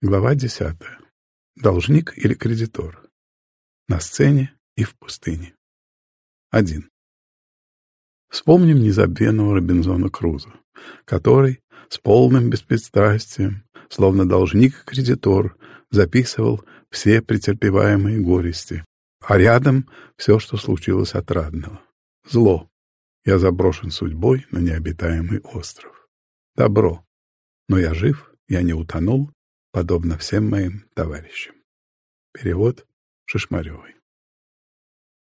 Глава десятая. Должник или кредитор? На сцене и в пустыне. Один. Вспомним незабвенного Робинзона Круза, который с полным беспристрастием, словно должник и кредитор, записывал все претерпеваемые горести, а рядом все, что случилось отрадного. Зло. Я заброшен судьбой на необитаемый остров. Добро. Но я жив, я не утонул, подобно всем моим товарищам. Перевод Шишмаревой.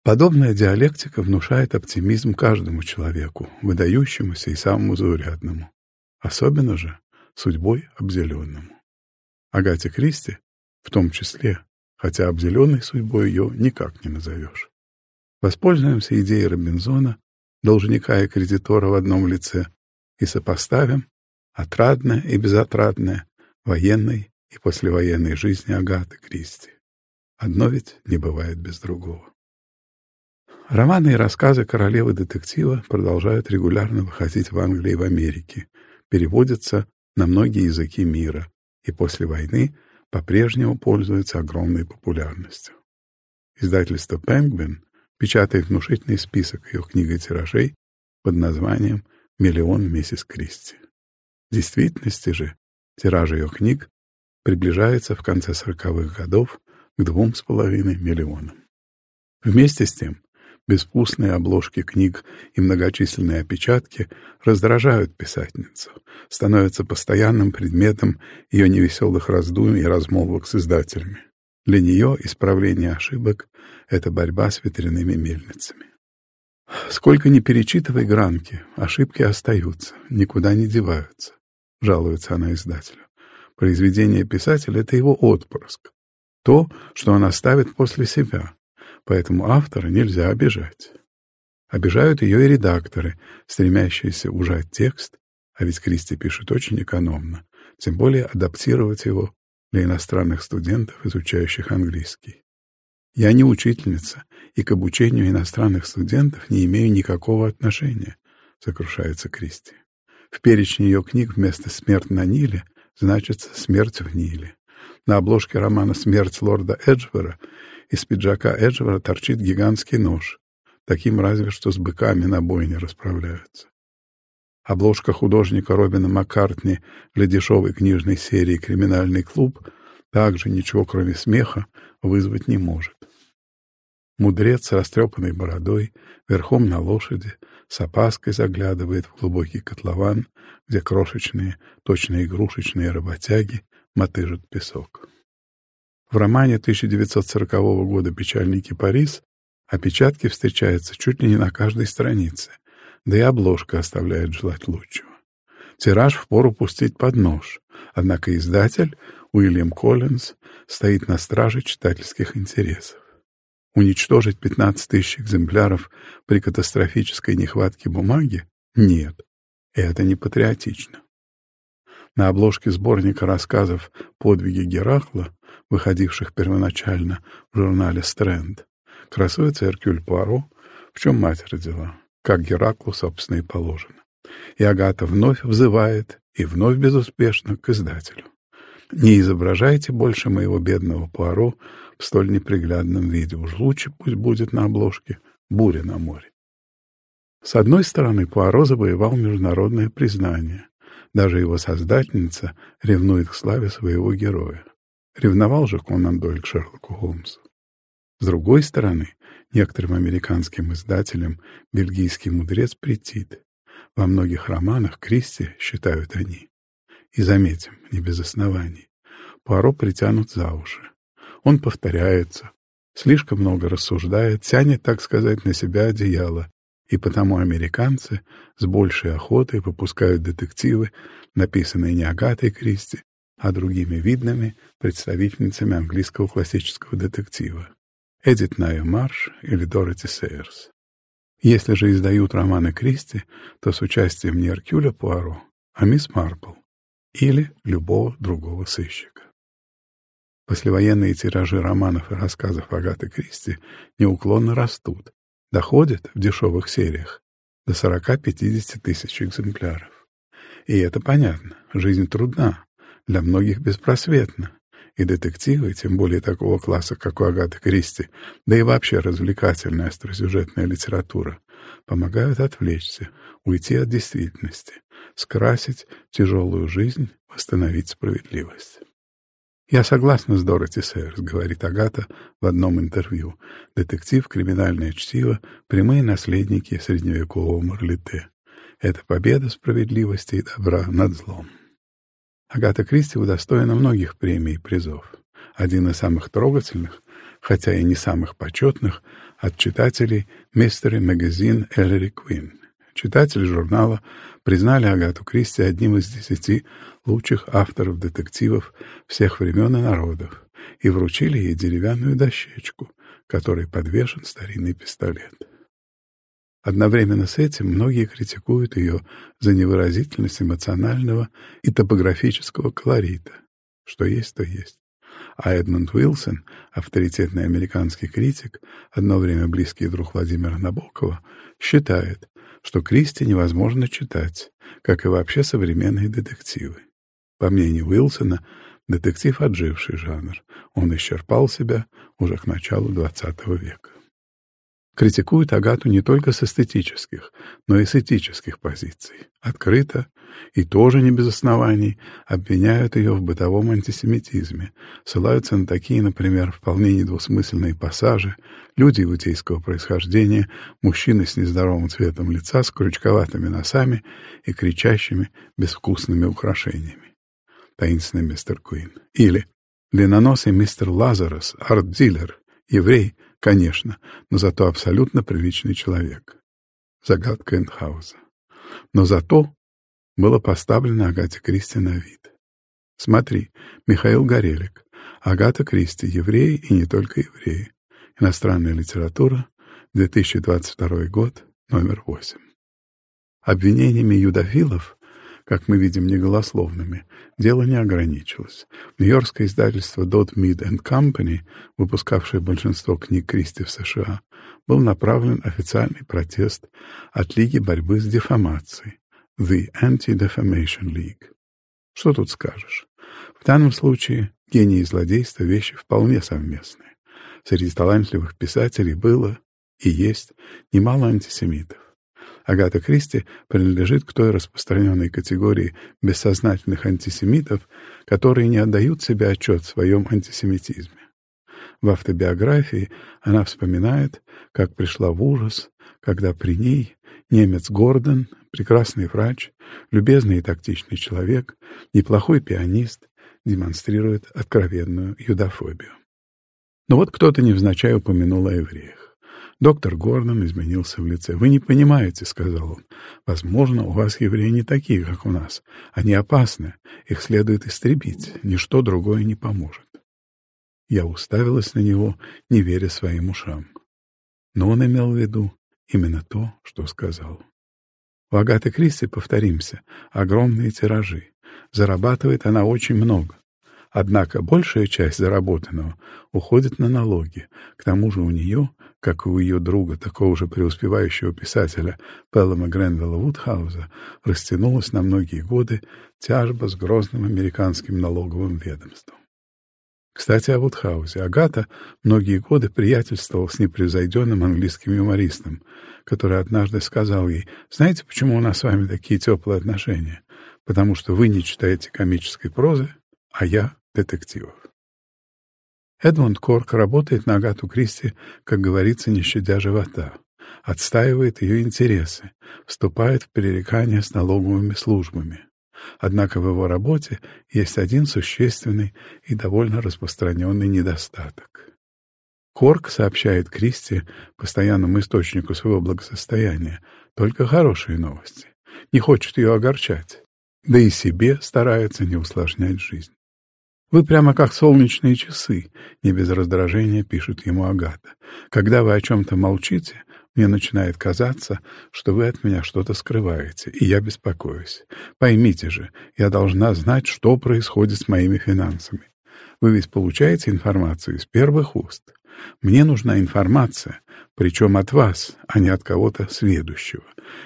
Подобная диалектика внушает оптимизм каждому человеку, выдающемуся и самому заурядному, особенно же судьбой обзеленному. Агате Кристи в том числе, хотя обделенной судьбой ее никак не назовешь. Воспользуемся идеей Робинзона, должника и кредитора в одном лице, и сопоставим отрадное и безотрадное военной и послевоенной жизни Агаты Кристи. Одно ведь не бывает без другого. Романы и рассказы королевы детектива продолжают регулярно выходить в Англии и в Америке, переводятся на многие языки мира и после войны по-прежнему пользуются огромной популярностью. Издательство «Пенгвин» печатает внушительный список ее книг и тиражей под названием «Миллион миссис Кристи». В действительности же тираж ее книг приближается в конце сороковых годов к двум с половиной миллионам. Вместе с тем, безвкусные обложки книг и многочисленные опечатки раздражают писательницу, становятся постоянным предметом ее невеселых раздумий и размолвок с издателями. Для нее исправление ошибок — это борьба с ветряными мельницами. Сколько ни перечитывай гранки, ошибки остаются, никуда не деваются, — жалуется она издателю. Произведение писателя — это его отпрыск, то, что он оставит после себя, поэтому автора нельзя обижать. Обижают ее и редакторы, стремящиеся ужать текст, а ведь Кристи пишет очень экономно, тем более адаптировать его для иностранных студентов, изучающих английский. Я не учительница, и к обучению иностранных студентов не имею никакого отношения, сокрушается Кристи. В перечне ее книг вместо «Смерть на Ниле» значится «Смерть в Ниле». На обложке романа «Смерть лорда Эджвера» из пиджака Эджвера торчит гигантский нож. Таким разве что с быками на бойне расправляются. Обложка художника Робина Маккартни для дешевой книжной серии «Криминальный клуб» также ничего, кроме смеха, вызвать не может. Мудрец с растрепанной бородой, верхом на лошади, с опаской заглядывает в глубокий котлован, где крошечные, точно игрушечные работяги мотыжат песок. В романе 1940 года «Печальный кипарис» опечатки встречаются чуть ли не на каждой странице, да и обложка оставляет желать лучшего. Тираж впору пустить под нож, однако издатель, Уильям Коллинз, стоит на страже читательских интересов. Уничтожить 15 тысяч экземпляров при катастрофической нехватке бумаги? Нет, это не патриотично. На обложке сборника рассказов «Подвиги Геракла» выходивших первоначально в журнале «Стрэнд», красуется Эркюль Пуаро, в чем мать родила, как Гераклу, собственно, и положено. И Агата вновь взывает, и вновь безуспешно, к издателю. Не изображайте больше моего бедного Пуаро в столь неприглядном виде. Уж лучше пусть будет на обложке «Буря на море». С одной стороны, Пуаро завоевал международное признание. Даже его создательница ревнует к славе своего героя. Ревновал же Конан Дойль к Шерлоку Холмсу. С другой стороны, некоторым американским издателям бельгийский мудрец претит. Во многих романах Кристи, считают они, и, заметим, не без оснований, Пуаро притянут за уши. Он повторяется, слишком много рассуждает, тянет, так сказать, на себя одеяло, и потому американцы с большей охотой выпускают детективы, написанные не Агатой Кристи, а другими видными представительницами английского классического детектива Эдит Найо Марш или Дороти Сейерс. Если же издают романы Кристи, то с участием не Эркюля Пуаро, а мисс Марпл или любого другого сыщика. Послевоенные тиражи романов и рассказов Агаты Кристи неуклонно растут, доходят в дешевых сериях до 40-50 тысяч экземпляров. И это понятно, жизнь трудна, для многих беспросветно. И детективы, тем более такого класса, как у Агаты Кристи, да и вообще развлекательная остросюжетная литература, помогают отвлечься, уйти от действительности, скрасить тяжелую жизнь, восстановить справедливость. «Я согласна с Дороти Сейерс», — говорит Агата в одном интервью. «Детектив, криминальное чтиво, прямые наследники средневекового Марлите. Это победа справедливости и добра над злом». Агата Кристи удостоена многих премий и призов. Один из самых трогательных, хотя и не самых почетных, от читателей «Мистери Магазин Эллери Квин». Читатели журнала признали Агату Кристи одним из десяти лучших авторов детективов всех времен и народов и вручили ей деревянную дощечку, которой подвешен старинный пистолет. Одновременно с этим многие критикуют ее за невыразительность эмоционального и топографического колорита. Что есть, то есть. А Эдмунд Уилсон, авторитетный американский критик, одно время близкий друг Владимира Набокова, считает, что Кристи невозможно читать, как и вообще современные детективы. По мнению Уилсона, детектив — отживший жанр. Он исчерпал себя уже к началу XX века критикуют Агату не только с эстетических, но и с этических позиций. Открыто и тоже не без оснований обвиняют ее в бытовом антисемитизме, ссылаются на такие, например, вполне недвусмысленные пассажи люди иудейского происхождения, мужчины с нездоровым цветом лица, с крючковатыми носами и кричащими безвкусными украшениями. Таинственный мистер Куин. Или длинноносый мистер Лазарус, арт-дилер, еврей, Конечно, но зато абсолютно приличный человек. Загадка Энхауза. Но зато было поставлено Агате Кристи на вид. Смотри, Михаил Горелик, Агата Кристи, евреи и не только евреи. Иностранная литература, 2022 год, номер 8. Обвинениями юдофилов как мы видим, неголословными, дело не ограничилось. Нью-Йоркское издательство Dodd Mead and Company, выпускавшее большинство книг Кристи в США, был направлен официальный протест от Лиги борьбы с дефамацией, The Anti-Defamation League. Что тут скажешь? В данном случае гений и злодейство — вещи вполне совместные. Среди талантливых писателей было и есть немало антисемитов. Агата Кристи принадлежит к той распространенной категории бессознательных антисемитов, которые не отдают себе отчет в своем антисемитизме. В автобиографии она вспоминает, как пришла в ужас, когда при ней немец Гордон, прекрасный врач, любезный и тактичный человек, неплохой пианист, демонстрирует откровенную юдофобию. Но вот кто-то невзначай упомянул о евреях. Доктор Гордон изменился в лице. «Вы не понимаете», — сказал он. «Возможно, у вас евреи не такие, как у нас. Они опасны. Их следует истребить. Ничто другое не поможет». Я уставилась на него, не веря своим ушам. Но он имел в виду именно то, что сказал. У Агаты Кристи, повторимся, огромные тиражи. Зарабатывает она очень много. Однако большая часть заработанного уходит на налоги. К тому же у нее как и у ее друга, такого же преуспевающего писателя Пеллама Гренвилла Вудхауза, растянулась на многие годы тяжба с грозным американским налоговым ведомством. Кстати, о Вудхаузе. Агата многие годы приятельствовал с непревзойденным английским юмористом, который однажды сказал ей, «Знаете, почему у нас с вами такие теплые отношения? Потому что вы не читаете комической прозы, а я — детективов». Эдмунд Корк работает на Агату Кристи, как говорится, не щадя живота, отстаивает ее интересы, вступает в пререкания с налоговыми службами. Однако в его работе есть один существенный и довольно распространенный недостаток. Корк сообщает Кристи, постоянному источнику своего благосостояния, только хорошие новости, не хочет ее огорчать, да и себе старается не усложнять жизнь. Вы прямо как солнечные часы, не без раздражения пишет ему Агата. Когда вы о чем-то молчите, мне начинает казаться, что вы от меня что-то скрываете, и я беспокоюсь. Поймите же, я должна знать, что происходит с моими финансами. Вы ведь получаете информацию из первых уст. Мне нужна информация, причем от вас, а не от кого-то сведущего.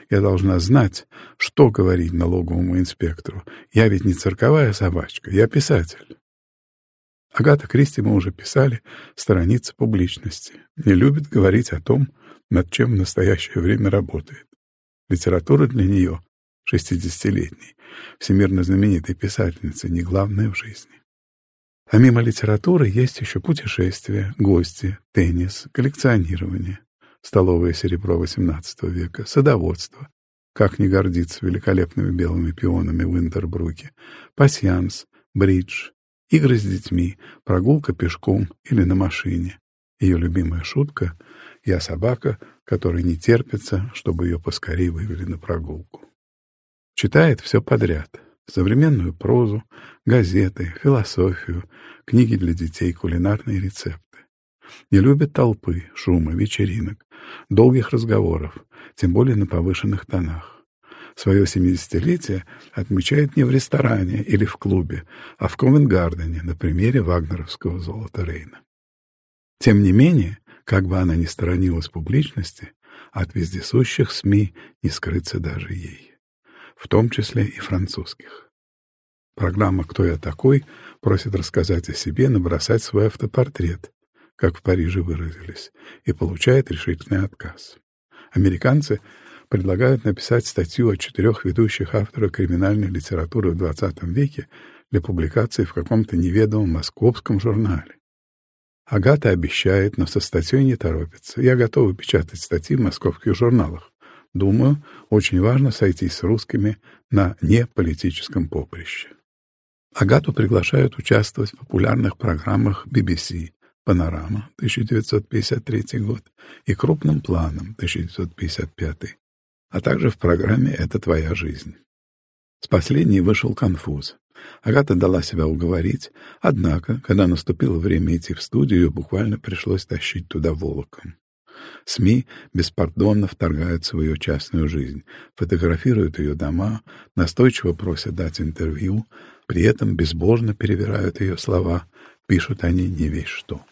Я должна знать, что говорить налоговому инспектору. Я ведь не цирковая собачка, я писатель. Агата Кристи, мы уже писали, сторонится публичности, не любит говорить о том, над чем в настоящее время работает. Литература для нее, шестидесятилетней, всемирно знаменитой писательницы, не главное в жизни. Помимо литературы есть еще путешествия, гости, теннис, коллекционирование, столовое серебро XVIII века, садоводство, как не гордиться великолепными белыми пионами в Интербруке, пасьянс, бридж, игры с детьми, прогулка пешком или на машине. Ее любимая шутка «Я собака, которой не терпится, чтобы ее поскорее вывели на прогулку». Читает все подряд. Современную прозу, газеты, философию, книги для детей, кулинарные рецепты. Не любит толпы, шума, вечеринок, долгих разговоров, тем более на повышенных тонах. Свое семидесятилетие отмечает не в ресторане или в клубе, а в Ковенгардене на примере вагнеровского золота Рейна. Тем не менее, как бы она ни сторонилась публичности, от вездесущих СМИ не скрыться даже ей, в том числе и французских. Программа «Кто я такой» просит рассказать о себе, набросать свой автопортрет, как в Париже выразились, и получает решительный отказ. Американцы предлагают написать статью о четырех ведущих авторах криминальной литературы в XX веке для публикации в каком-то неведомом московском журнале. Агата обещает, но со статьей не торопится. Я готова печатать статьи в московских журналах. Думаю, очень важно сойтись с русскими на неполитическом поприще. Агату приглашают участвовать в популярных программах BBC, «Панорама» 1953 год и «Крупным планом» 1955, а также в программе «Это твоя жизнь». С последней вышел конфуз. Агата дала себя уговорить, однако, когда наступило время идти в студию, ее буквально пришлось тащить туда волоком. СМИ беспардонно вторгаются в ее частную жизнь, фотографируют ее дома, настойчиво просят дать интервью, при этом безбожно перевирают ее слова, пишут они не весь что.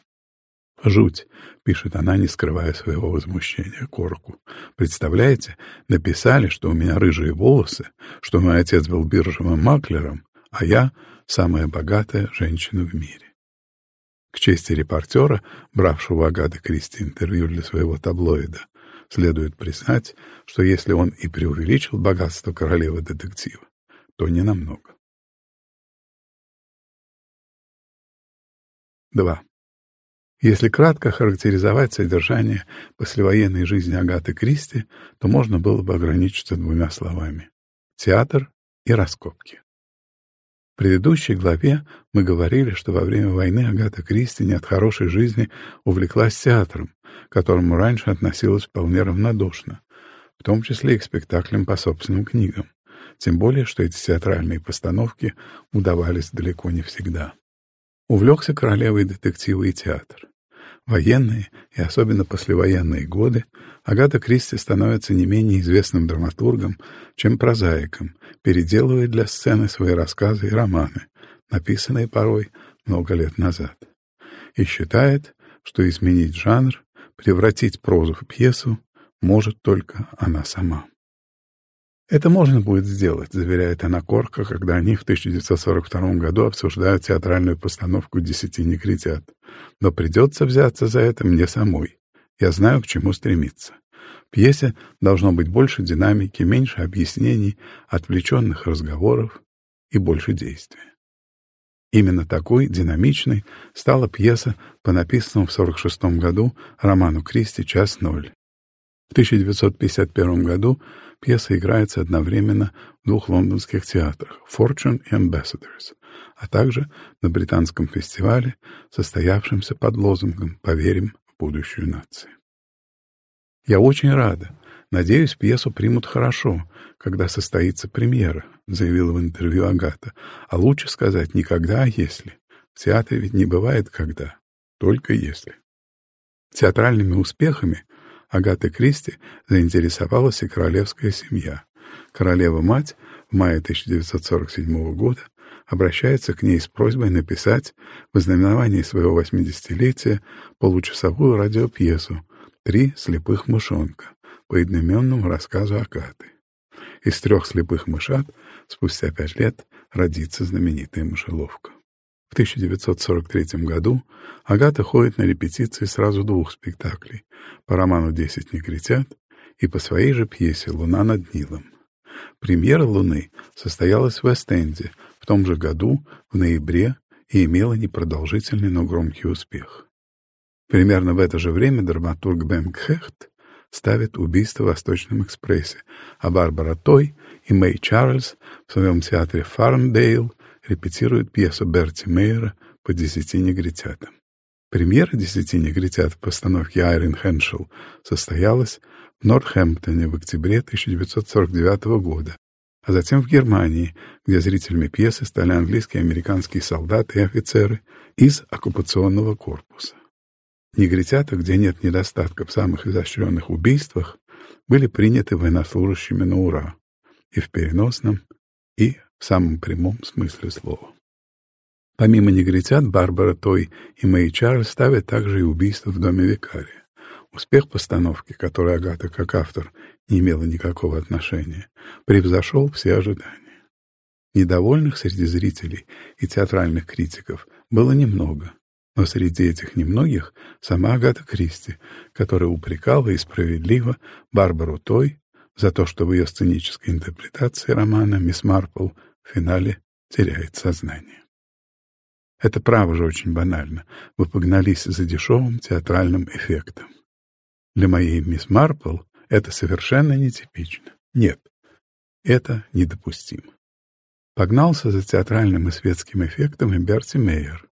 «Жуть», — пишет она, не скрывая своего возмущения Корку. «Представляете, написали, что у меня рыжие волосы, что мой отец был биржевым маклером, а я — самая богатая женщина в мире». К чести репортера, бравшего Агаты Кристи интервью для своего таблоида, следует признать, что если он и преувеличил богатство королевы детектива, то не намного. 2. Если кратко характеризовать содержание послевоенной жизни Агаты Кристи, то можно было бы ограничиться двумя словами — театр и раскопки. В предыдущей главе мы говорили, что во время войны Агата Кристи не от хорошей жизни увлеклась театром, к которому раньше относилась вполне равнодушно, в том числе и к спектаклям по собственным книгам, тем более, что эти театральные постановки удавались далеко не всегда. Увлекся королевой детектива и театр. Военные и особенно послевоенные годы Агата Кристи становится не менее известным драматургом, чем прозаиком, переделывая для сцены свои рассказы и романы, написанные порой много лет назад. И считает, что изменить жанр, превратить прозу в пьесу может только она сама. Это можно будет сделать, заверяет она Корка, когда они в 1942 году обсуждают театральную постановку «Десяти негритят». Но придется взяться за это мне самой. Я знаю, к чему стремиться. В пьесе должно быть больше динамики, меньше объяснений, отвлеченных разговоров и больше действия. Именно такой динамичной стала пьеса по написанному в 1946 году роману Кристи «Час ноль». В 1951 году Пьеса играется одновременно в двух лондонских театрах «Fortune» и «Ambassadors», а также на британском фестивале, состоявшемся под лозунгом «Поверим в будущую нации». «Я очень рада. Надеюсь, пьесу примут хорошо, когда состоится премьера», заявила в интервью Агата. «А лучше сказать никогда, а если. В театре ведь не бывает когда, только если». Театральными успехами Агаты Кристи заинтересовалась и королевская семья. Королева-мать в мае 1947 года обращается к ней с просьбой написать в знаменовании своего 80-летия получасовую радиопьесу «Три слепых мышонка» по одноименному рассказу Агаты. Из трех слепых мышат спустя пять лет родится знаменитая мышеловка. В 1943 году Агата ходит на репетиции сразу двух спектаклей по роману «Десять негритят» и по своей же пьесе «Луна над Нилом». Премьера «Луны» состоялась в Вест-Энде в том же году, в ноябре, и имела непродолжительный, но громкий успех. Примерно в это же время драматург Бен Кхехт ставит «Убийство в Восточном экспрессе», а Барбара Той и Мэй Чарльз в своем театре «Фармдейл» репетируют пьесу Берти Мейера по «Десяти негритятам». Премьера «Десяти негритят» в постановке Айрин Хеншел состоялась в Нортхэмптоне в октябре 1949 года, а затем в Германии, где зрителями пьесы стали английские и американские солдаты и офицеры из оккупационного корпуса. Негритята, где нет недостатка в самых изощренных убийствах, были приняты военнослужащими на ура, и в переносном, и в самом прямом смысле слова. Помимо негритят, Барбара Той и Мэй Чарльз ставят также и убийство в доме викария. Успех постановки, которой Агата как автор не имела никакого отношения, превзошел все ожидания. Недовольных среди зрителей и театральных критиков было немного, но среди этих немногих сама Агата Кристи, которая упрекала и справедливо Барбару Той за то, что в ее сценической интерпретации романа «Мисс Марпл» в финале теряет сознание. Это право же очень банально. Вы погнались за дешевым театральным эффектом. Для моей мисс Марпл это совершенно нетипично. Нет, это недопустимо. Погнался за театральным и светским эффектом и Берти Мейер.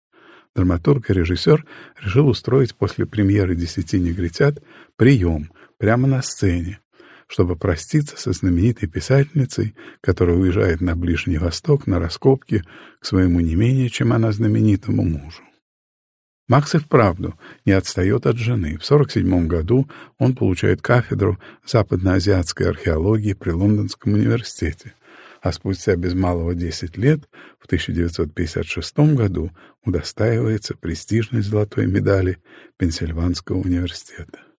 Драматург и режиссер решил устроить после премьеры «Десяти негритят» прием прямо на сцене, чтобы проститься со знаменитой писательницей, которая уезжает на Ближний Восток на раскопки к своему не менее, чем она знаменитому мужу. Макс и вправду не отстает от жены. В 1947 году он получает кафедру западноазиатской археологии при Лондонском университете, а спустя без малого 10 лет, в 1956 году, удостаивается престижной золотой медали Пенсильванского университета.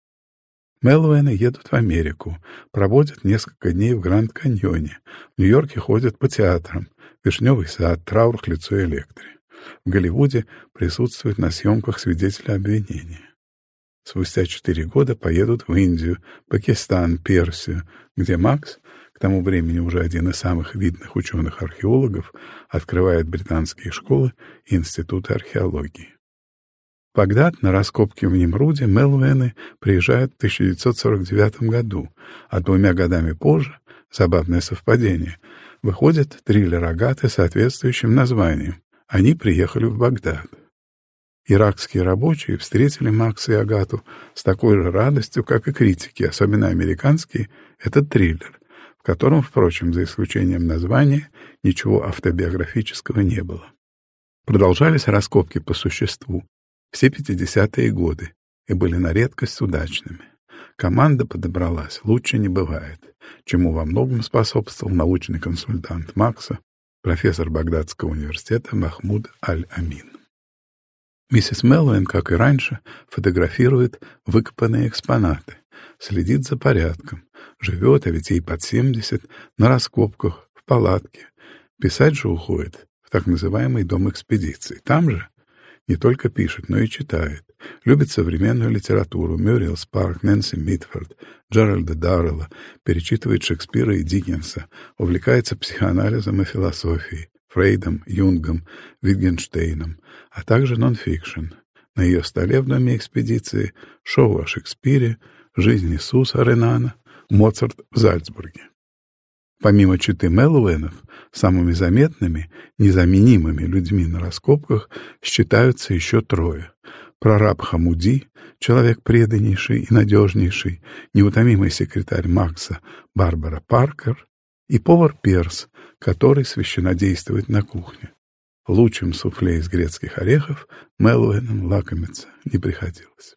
Мелвены едут в Америку, проводят несколько дней в Гранд-Каньоне, в Нью-Йорке ходят по театрам, Вишневый сад, Траур к лицу Электри. В Голливуде присутствуют на съемках свидетеля обвинения. Спустя четыре года поедут в Индию, Пакистан, Персию, где Макс, к тому времени уже один из самых видных ученых-археологов, открывает британские школы и институты археологии. Багдад на раскопки в Немруде Мелвены приезжают в 1949 году, а двумя годами позже, забавное совпадение, выходит триллер Агаты с соответствующим названием. Они приехали в Багдад. Иракские рабочие встретили Макса и Агату с такой же радостью, как и критики, особенно американские, этот триллер, в котором, впрочем, за исключением названия, ничего автобиографического не было. Продолжались раскопки по существу, все 50-е годы и были на редкость удачными. Команда подобралась, лучше не бывает, чему во многом способствовал научный консультант Макса, профессор Багдадского университета Махмуд Аль-Амин. Миссис Мелвин, как и раньше, фотографирует выкопанные экспонаты, следит за порядком, живет, а ведь ей под 70, на раскопках, в палатке. Писать же уходит в так называемый дом экспедиции. Там же не только пишет, но и читает. Любит современную литературу, Мюрриел Спарк, Нэнси Митфорд, Джеральда Даррелла, перечитывает Шекспира и Диккенса, увлекается психоанализом и философией, Фрейдом, Юнгом, Витгенштейном, а также нонфикшн. На ее столе в доме экспедиции шоу о Шекспире, жизнь Иисуса Ренана, Моцарт в Зальцбурге. Помимо читы Мелуэнов, самыми заметными, незаменимыми людьми на раскопках считаются еще трое. Прораб Хамуди, человек преданнейший и надежнейший, неутомимый секретарь Макса Барбара Паркер и повар Перс, который священодействует на кухне. Лучшим суфле из грецких орехов Мелуэнам лакомиться не приходилось.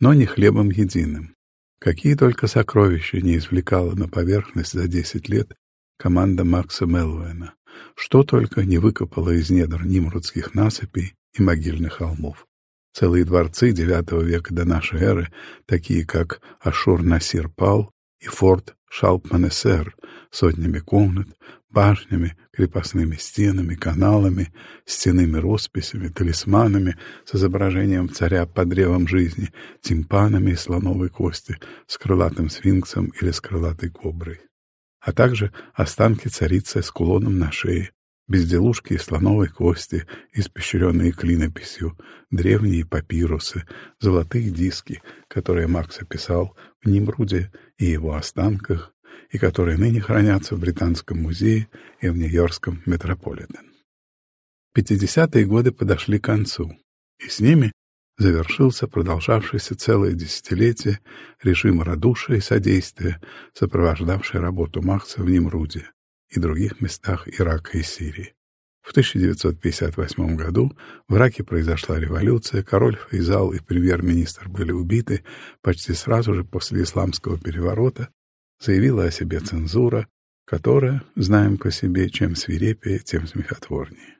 Но не хлебом единым. Какие только сокровища не извлекала на поверхность за десять лет команда Макса Мелуэна, что только не выкопала из недр нимрудских насыпей и могильных холмов. Целые дворцы IX века до нашей эры, такие как Ашур-Насир-Пал и форт Шалпманесер, сотнями комнат, башнями, крепостными стенами, каналами, стенными росписями, талисманами с изображением царя под древом жизни, тимпанами из слоновой кости с крылатым сфинксом или с крылатой коброй, а также останки царицы с кулоном на шее, безделушки из слоновой кости, испещренные клинописью, древние папирусы, золотые диски, которые Макс описал в Нимруде и его останках, и которые ныне хранятся в Британском музее и в Нью-Йоркском Метрополитен. 50-е годы подошли к концу, и с ними завершился продолжавшийся целое десятилетие режим радушия и содействия, сопровождавший работу Макса в Нимруде и других местах Ирака и Сирии. В 1958 году в Ираке произошла революция, король Фейзал и премьер-министр были убиты почти сразу же после исламского переворота, заявила о себе цензура, которая, знаем по себе, чем свирепее, тем смехотворнее.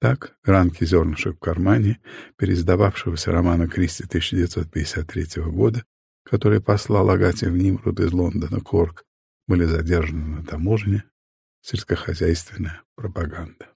Так, ранки зернышек в кармане, переиздававшегося романа Кристи 1953 года, который послал Агате в Нимруд из Лондона Корк, были задержаны на таможне, сельскохозяйственная пропаганда.